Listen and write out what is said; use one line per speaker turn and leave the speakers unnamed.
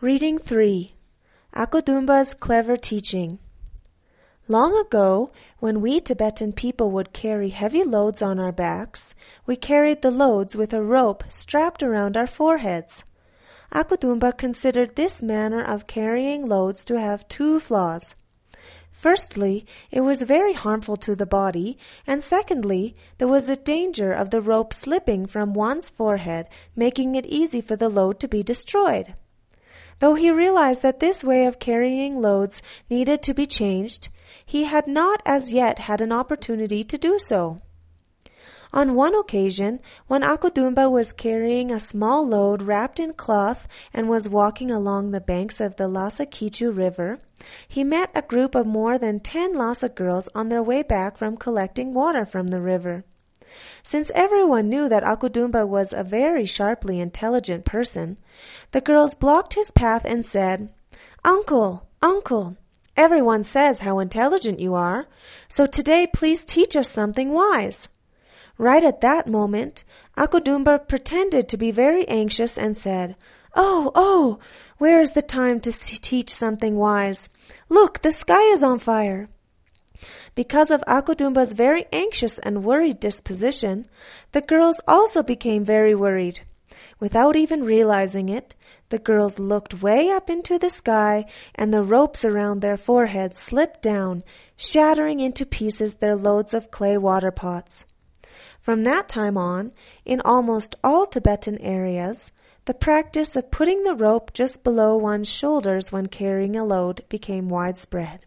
Reading 3 Akudumba's Clever Teaching Long ago, when we Tibetan people would carry heavy loads on our backs, we carried the loads with a rope strapped around our foreheads. Akudumba considered this manner of carrying loads to have two flaws. Firstly, it was very harmful to the body, and secondly, there was a danger of the rope slipping from one's forehead, making it easy for the load to be destroyed. Though he realized that this way of carrying loads needed to be changed, he had not as yet had an opportunity to do so. On one occasion, when Akudumba was carrying a small load wrapped in cloth and was walking along the banks of the Lhasa Kichu River, he met a group of more than ten Lhasa girls on their way back from collecting water from the river. Since everyone knew that Akudumba was a very sharply intelligent person, the girls blocked his path and said, Uncle, uncle, everyone says how intelligent you are, so today please teach us something wise. Right at that moment, Akudumba pretended to be very anxious and said, Oh, oh, where is the time to teach something wise? Look, the sky is on fire. Because of Akudumba's very anxious and worried disposition, the girls also became very worried. Without even realizing it, the girls looked way up into the sky and the ropes around their foreheads slipped down, shattering into pieces their loads of clay water pots. From that time on, in almost all Tibetan areas, the practice of putting the rope just below one's shoulders when carrying a load became widespread.